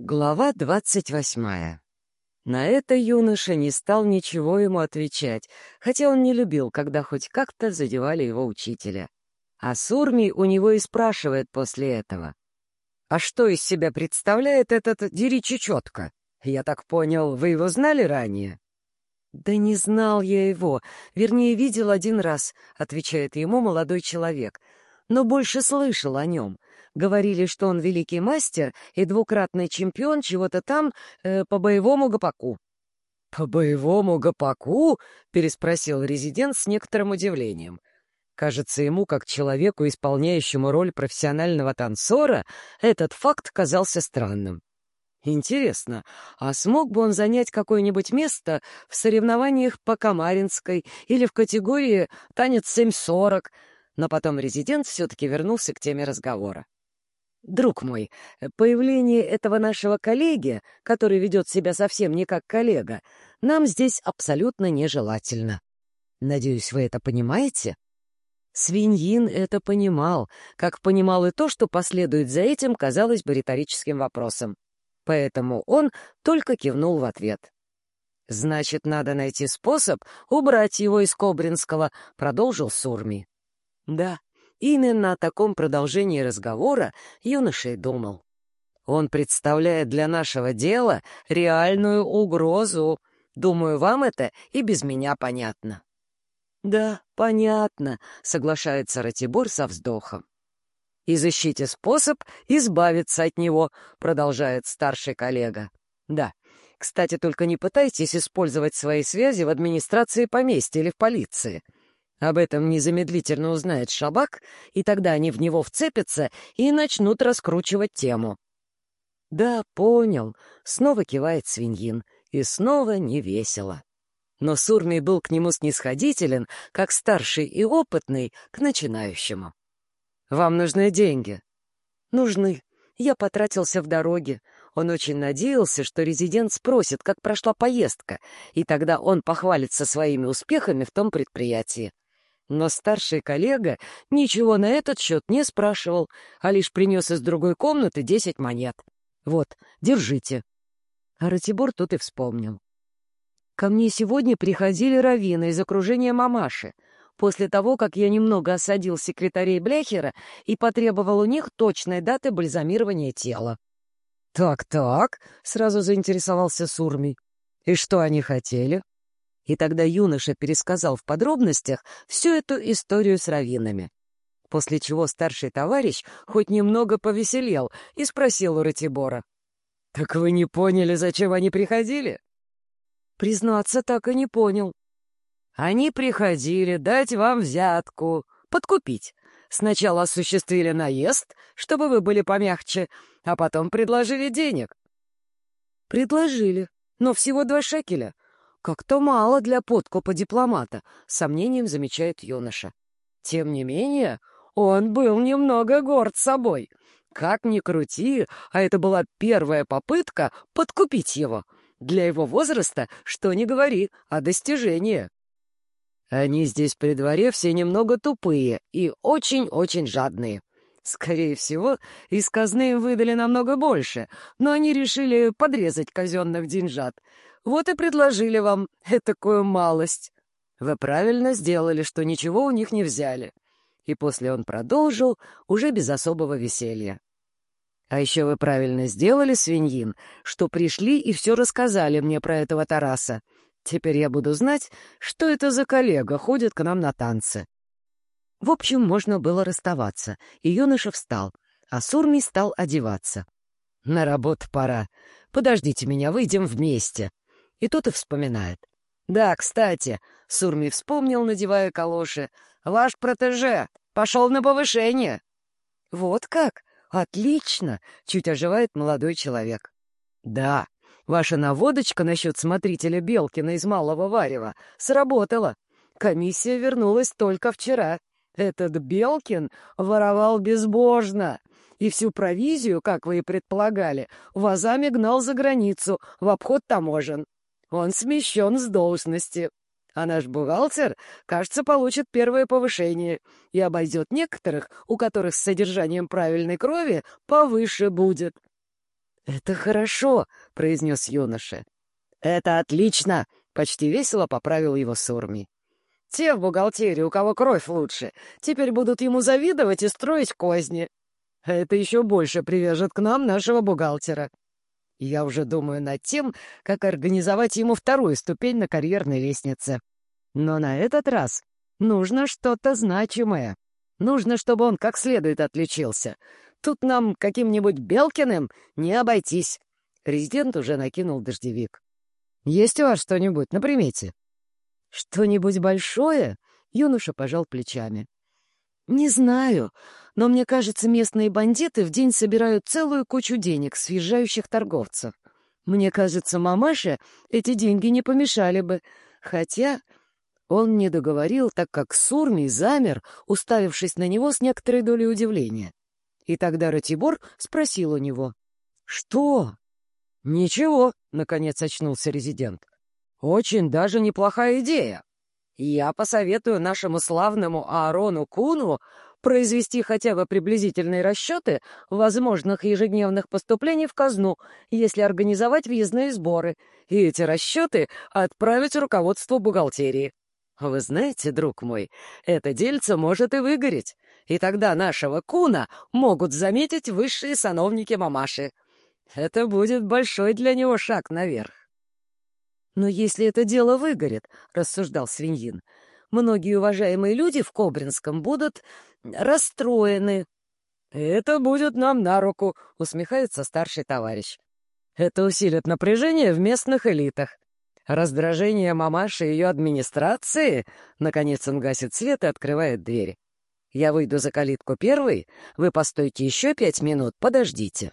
Глава двадцать восьмая. На это юноша не стал ничего ему отвечать, хотя он не любил, когда хоть как-то задевали его учителя. А Сурми у него и спрашивает после этого. «А что из себя представляет этот Диричи четко? Я так понял, вы его знали ранее?» «Да не знал я его, вернее, видел один раз», — отвечает ему молодой человек, «но больше слышал о нем». Говорили, что он великий мастер и двукратный чемпион чего-то там э, по боевому гопаку. «По боевому гопаку?» — переспросил резидент с некоторым удивлением. Кажется, ему, как человеку, исполняющему роль профессионального танцора, этот факт казался странным. Интересно, а смог бы он занять какое-нибудь место в соревнованиях по Камаринской или в категории «Танец 740», но потом резидент все-таки вернулся к теме разговора. Друг мой, появление этого нашего коллеги, который ведет себя совсем не как коллега, нам здесь абсолютно нежелательно. Надеюсь, вы это понимаете? Свиньин это понимал, как понимал и то, что последует за этим, казалось бы, риторическим вопросом. Поэтому он только кивнул в ответ. «Значит, надо найти способ убрать его из Кобринского», — продолжил Сурми. «Да, Именно о таком продолжении разговора юноша и думал. Он представляет для нашего дела реальную угрозу. Думаю, вам это и без меня понятно. «Да, понятно», — соглашается Ратибор со вздохом. «Изыщите способ избавиться от него», — продолжает старший коллега. «Да, кстати, только не пытайтесь использовать свои связи в администрации поместья или в полиции. Об этом незамедлительно узнает Шабак, и тогда они в него вцепятся и начнут раскручивать тему. «Да, понял», — снова кивает свиньин, и снова невесело. Но Сурмий был к нему снисходителен, как старший и опытный, к начинающему. «Вам нужны деньги?» «Нужны. Я потратился в дороге. Он очень надеялся, что резидент спросит, как прошла поездка, и тогда он похвалится своими успехами в том предприятии. Но старший коллега ничего на этот счет не спрашивал, а лишь принес из другой комнаты десять монет. Вот, держите. А Ратибор тут и вспомнил. Ко мне сегодня приходили раввины из окружения мамаши, после того, как я немного осадил секретарей Бляхера и потребовал у них точной даты бальзамирования тела. «Так-так», — сразу заинтересовался Сурми. «И что они хотели?» И тогда юноша пересказал в подробностях всю эту историю с раввинами. После чего старший товарищ хоть немного повеселел и спросил у Ратибора. «Так вы не поняли, зачем они приходили?» Признаться, так и не понял. «Они приходили дать вам взятку, подкупить. Сначала осуществили наезд, чтобы вы были помягче, а потом предложили денег». «Предложили, но всего два шекеля», «Как-то мало для подкупа дипломата», — сомнением замечает юноша. Тем не менее, он был немного горд собой. Как ни крути, а это была первая попытка подкупить его. Для его возраста, что ни говори, а достижение. Они здесь при дворе все немного тупые и очень-очень жадные. Скорее всего, из казны им выдали намного больше, но они решили подрезать казенных деньжат. Вот и предложили вам такую малость. Вы правильно сделали, что ничего у них не взяли. И после он продолжил, уже без особого веселья. А еще вы правильно сделали, свиньин, что пришли и все рассказали мне про этого Тараса. Теперь я буду знать, что это за коллега ходит к нам на танцы. В общем, можно было расставаться, и юноша встал, а Сурми стал одеваться. «На работу пора. Подождите меня, выйдем вместе», и тут и вспоминает. «Да, кстати», — Сурми вспомнил, надевая калоши, — «ваш протеже пошел на повышение». «Вот как? Отлично!» — чуть оживает молодой человек. «Да, ваша наводочка насчет смотрителя Белкина из Малого Варева сработала. Комиссия вернулась только вчера. Этот Белкин воровал безбожно» и всю провизию, как вы и предполагали, вазами гнал за границу, в обход таможен. Он смещен с должности. А наш бухгалтер, кажется, получит первое повышение и обойдет некоторых, у которых с содержанием правильной крови повыше будет. «Это хорошо», — произнес юноша. «Это отлично», — почти весело поправил его Сурми. «Те в бухгалтерии, у кого кровь лучше, теперь будут ему завидовать и строить козни. Это еще больше привяжет к нам нашего бухгалтера. Я уже думаю над тем, как организовать ему вторую ступень на карьерной лестнице. Но на этот раз нужно что-то значимое. Нужно, чтобы он как следует отличился. Тут нам каким-нибудь Белкиным не обойтись. Резидент уже накинул дождевик. «Есть у вас что-нибудь на примете?» «Что-нибудь большое?» — юноша пожал плечами. «Не знаю, но мне кажется, местные бандиты в день собирают целую кучу денег с въезжающих торговцев. Мне кажется, мамаше эти деньги не помешали бы. Хотя он не договорил, так как Сурми замер, уставившись на него с некоторой долей удивления. И тогда Ратибор спросил у него. «Что?» «Ничего», — наконец очнулся резидент. «Очень даже неплохая идея. Я посоветую нашему славному Аарону Куну произвести хотя бы приблизительные расчеты возможных ежедневных поступлений в казну, если организовать въездные сборы, и эти расчеты отправить руководству бухгалтерии. Вы знаете, друг мой, это дельце может и выгореть, и тогда нашего Куна могут заметить высшие сановники мамаши. Это будет большой для него шаг наверх. «Но если это дело выгорит», — рассуждал Свиньин, — «многие уважаемые люди в Кобринском будут расстроены». «Это будет нам на руку», — усмехается старший товарищ. «Это усилит напряжение в местных элитах. Раздражение мамаши и ее администрации...» Наконец он гасит свет и открывает дверь. «Я выйду за калитку первый, вы постойте еще пять минут, подождите».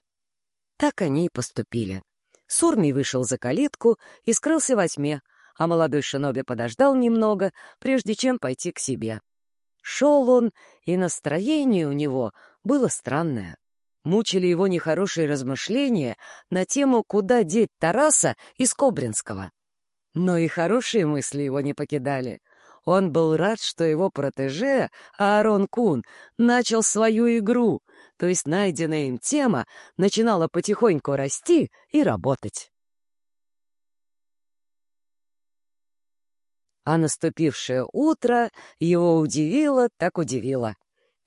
Так они и поступили. Сурми вышел за калитку и скрылся во тьме, а молодой шиноби подождал немного, прежде чем пойти к себе. Шел он, и настроение у него было странное. Мучили его нехорошие размышления на тему, куда деть Тараса из Кобринского. Но и хорошие мысли его не покидали. Он был рад, что его протеже, Аарон Кун, начал свою игру, то есть найденная им тема начинала потихоньку расти и работать. А наступившее утро его удивило, так удивило.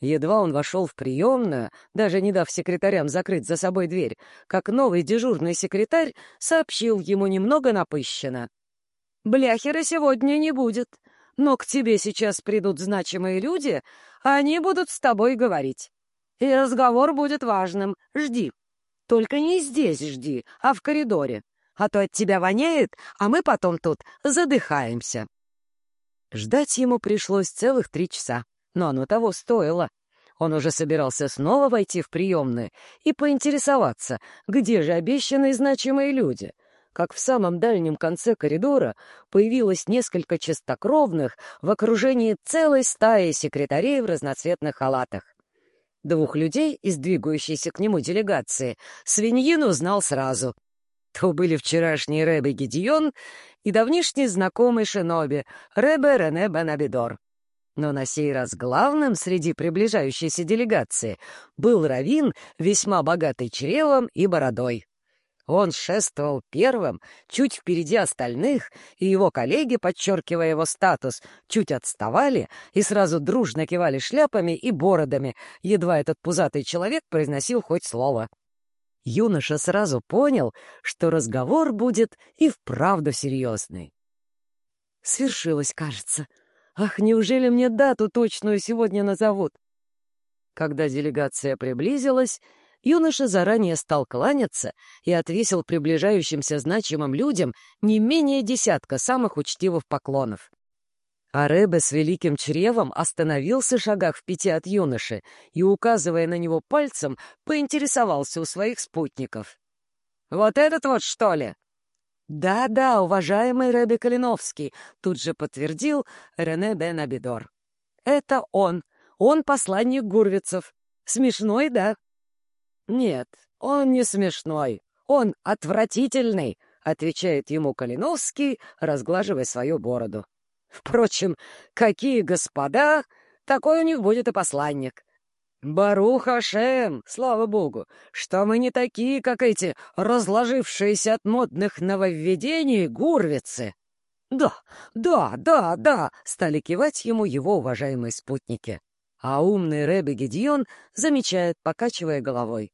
Едва он вошел в приемную, даже не дав секретарям закрыть за собой дверь, как новый дежурный секретарь сообщил ему немного напыщенно. «Бляхера сегодня не будет, но к тебе сейчас придут значимые люди, а они будут с тобой говорить. И разговор будет важным. Жди. Только не здесь жди, а в коридоре. А то от тебя воняет, а мы потом тут задыхаемся. Ждать ему пришлось целых три часа, но оно того стоило. Он уже собирался снова войти в приемную и поинтересоваться, где же обещанные значимые люди — как в самом дальнем конце коридора появилось несколько чистокровных в окружении целой стаи секретарей в разноцветных халатах. Двух людей из двигающейся к нему делегации свиньин узнал сразу. То были вчерашний Рэбе Гедион и давнишний знакомый Шиноби Рэбе Рене Бенабидор. Но на сей раз главным среди приближающейся делегации был Равин, весьма богатый чревом и бородой. Он шествовал первым, чуть впереди остальных, и его коллеги, подчеркивая его статус, чуть отставали и сразу дружно кивали шляпами и бородами, едва этот пузатый человек произносил хоть слово. Юноша сразу понял, что разговор будет и вправду серьезный. Свершилось, кажется. Ах, неужели мне дату точную сегодня назовут? Когда делегация приблизилась, юноша заранее стал кланяться и отвесил приближающимся значимым людям не менее десятка самых учтивых поклонов. А Рэбе с великим чревом остановился шагах в пяти от юноши и, указывая на него пальцем, поинтересовался у своих спутников. «Вот этот вот, что ли?» «Да-да, уважаемый Рэбе Калиновский», — тут же подтвердил Рене бен Абидор. «Это он. Он посланник Гурвицев. Смешной, да?» «Нет, он не смешной, он отвратительный», — отвечает ему Калиновский, разглаживая свою бороду. «Впрочем, какие господа, такой у них будет и посланник. «Барух Ашем! Слава Богу! Что мы не такие, как эти разложившиеся от модных нововведений гурвицы!» «Да, да, да, да!» — стали кивать ему его уважаемые спутники. А умный Рэбби Гедьон замечает, покачивая головой.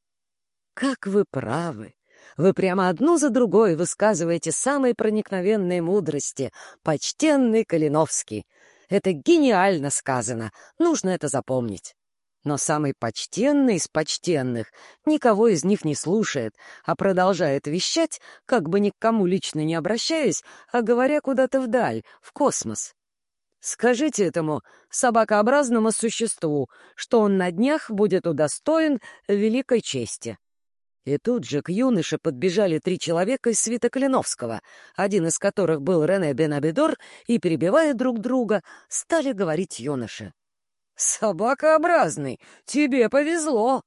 «Как вы правы! Вы прямо одну за другой высказываете самые проникновенные мудрости, почтенный Калиновский. Это гениально сказано, нужно это запомнить. Но самый почтенный из почтенных никого из них не слушает, а продолжает вещать, как бы ни к кому лично не обращаясь, а говоря куда-то вдаль, в космос. Скажите этому собакообразному существу, что он на днях будет удостоен великой чести. И тут же к юноше подбежали три человека из свита Калиновского, один из которых был Рене Бенабидор, и, перебивая друг друга, стали говорить юноше. «Собакообразный, тебе повезло!»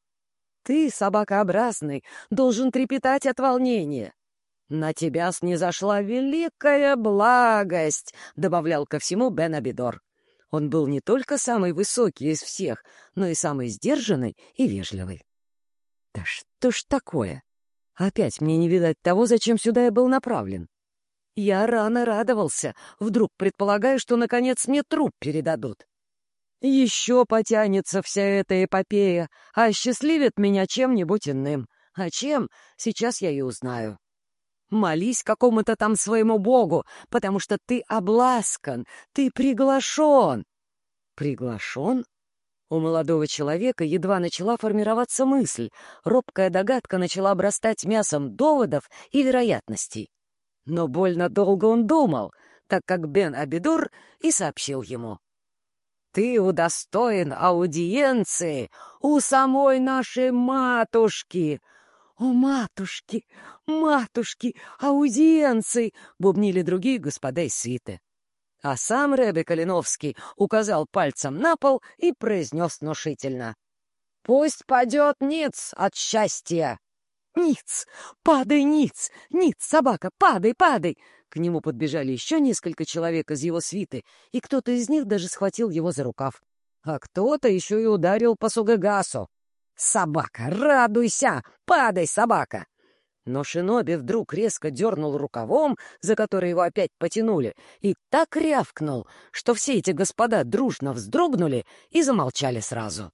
«Ты, собакообразный, должен трепетать от волнения!» «На тебя снизошла великая благость!» — добавлял ко всему Бен Абидор. Он был не только самый высокий из всех, но и самый сдержанный и вежливый. «Да что ж такое? Опять мне не видать того, зачем сюда я был направлен. Я рано радовался, вдруг предполагая, что, наконец, мне труп передадут. Еще потянется вся эта эпопея, а счастливит меня чем-нибудь иным. А чем, сейчас я и узнаю. Молись какому-то там своему богу, потому что ты обласкан, ты приглашен. Приглашен? У молодого человека едва начала формироваться мысль, робкая догадка начала обрастать мясом доводов и вероятностей. Но больно долго он думал, так как Бен Абидур и сообщил ему — ты удостоен аудиенции у самой нашей матушки. «О, матушки, матушки, аудиенции!» — бубнили другие господа из свиты. А сам Рэбе Калиновский указал пальцем на пол и произнес внушительно. «Пусть падет ниц от счастья!» «Ниц! Падай, Ниц! Ниц, собака, падай, падай!» К нему подбежали еще несколько человек из его свиты, и кто-то из них даже схватил его за рукав. А кто-то еще и ударил по Сугагасу. «Собака, радуйся! Падай, собака!» Но Шиноби вдруг резко дернул рукавом, за который его опять потянули, и так рявкнул, что все эти господа дружно вздрогнули и замолчали сразу.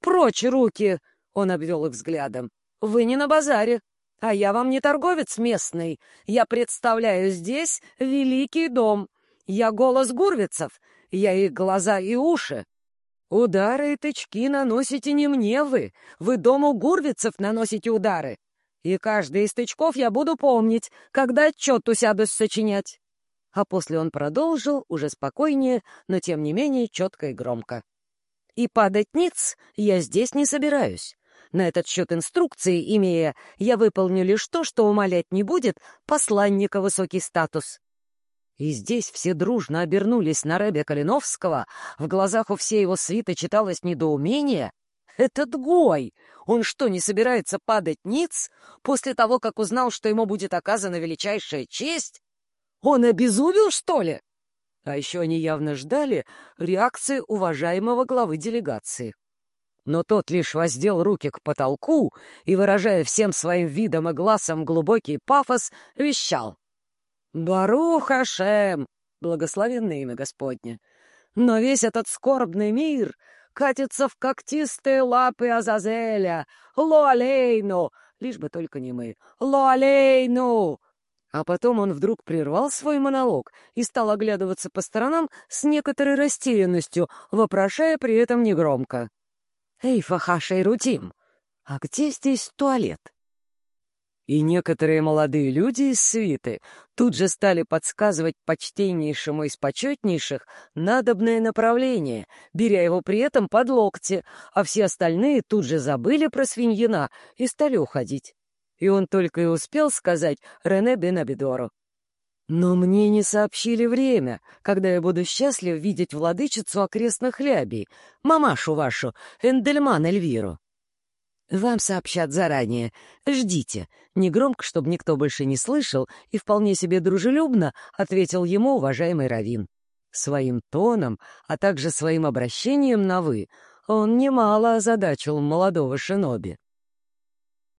«Прочь руки!» — он обвел их взглядом. «Вы не на базаре. А я вам не торговец местный. Я представляю здесь великий дом. Я голос гурвицев. Я их глаза и уши. Удары и тычки наносите не мне вы. Вы дому гурвицев наносите удары. И каждый из тычков я буду помнить, когда отчет усядусь сочинять. А после он продолжил, уже спокойнее, но тем не менее четко и громко. И падать ниц я здесь не собираюсь. На этот счет инструкции, имея, я выполню лишь то, что умолять не будет посланника высокий статус. И здесь все дружно обернулись на Рэбе Калиновского, в глазах у всей его свиты читалось недоумение. «Этот Гой! Он что, не собирается падать ниц после того, как узнал, что ему будет оказана величайшая честь? Он обезумел, что ли?» А еще они явно ждали реакции уважаемого главы делегации но тот лишь воздел руки к потолку и, выражая всем своим видом и глазом глубокий пафос, вещал. «Барух Ашем! Благословенное имя Господне! Но весь этот скорбный мир катится в когтистые лапы Азазеля! Луалейну! Лишь бы только не мы! Луалейну!» А потом он вдруг прервал свой монолог и стал оглядываться по сторонам с некоторой растерянностью, вопрошая при этом негромко. «Эй, Фахаша и Рутим, а где здесь туалет?» И некоторые молодые люди из свиты тут же стали подсказывать почтеннейшему из почетнейших надобное направление, беря его при этом под локти, а все остальные тут же забыли про свиньина и стали уходить. И он только и успел сказать Рене Бенабидору. Но мне не сообщили время, когда я буду счастлив видеть владычицу окрестных лябий, мамашу вашу, Эндельман Эльвиру. Вам сообщат заранее. Ждите. Негромко, чтобы никто больше не слышал, и вполне себе дружелюбно ответил ему уважаемый Равин. Своим тоном, а также своим обращением на «вы» Он немало озадачил молодого шиноби.